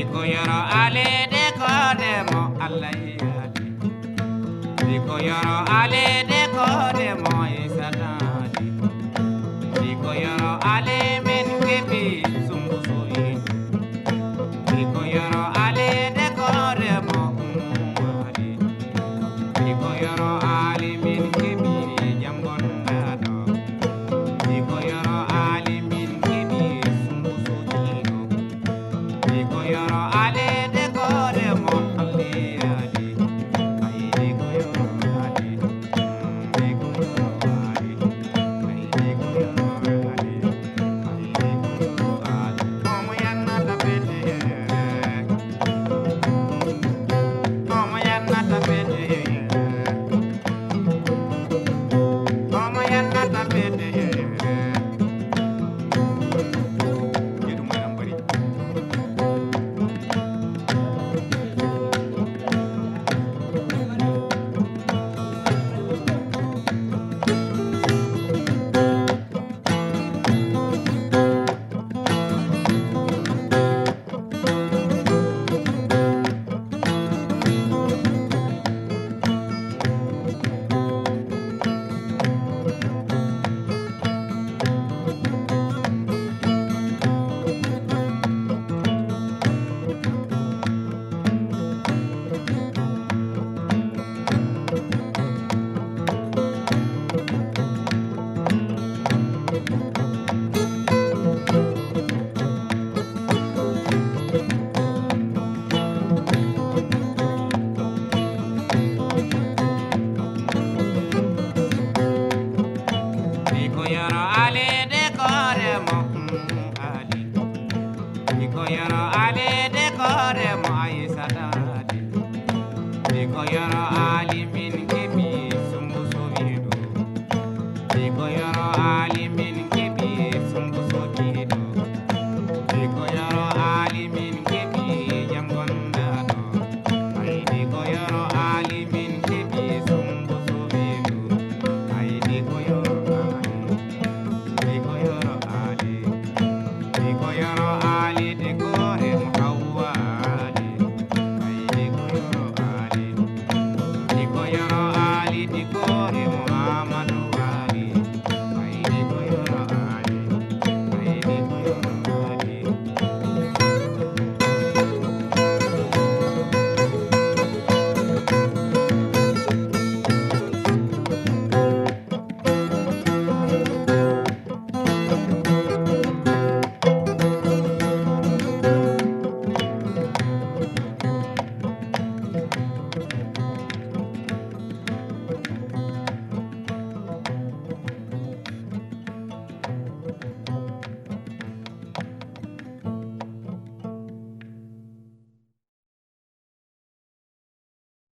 Sikuyara Ali Narayana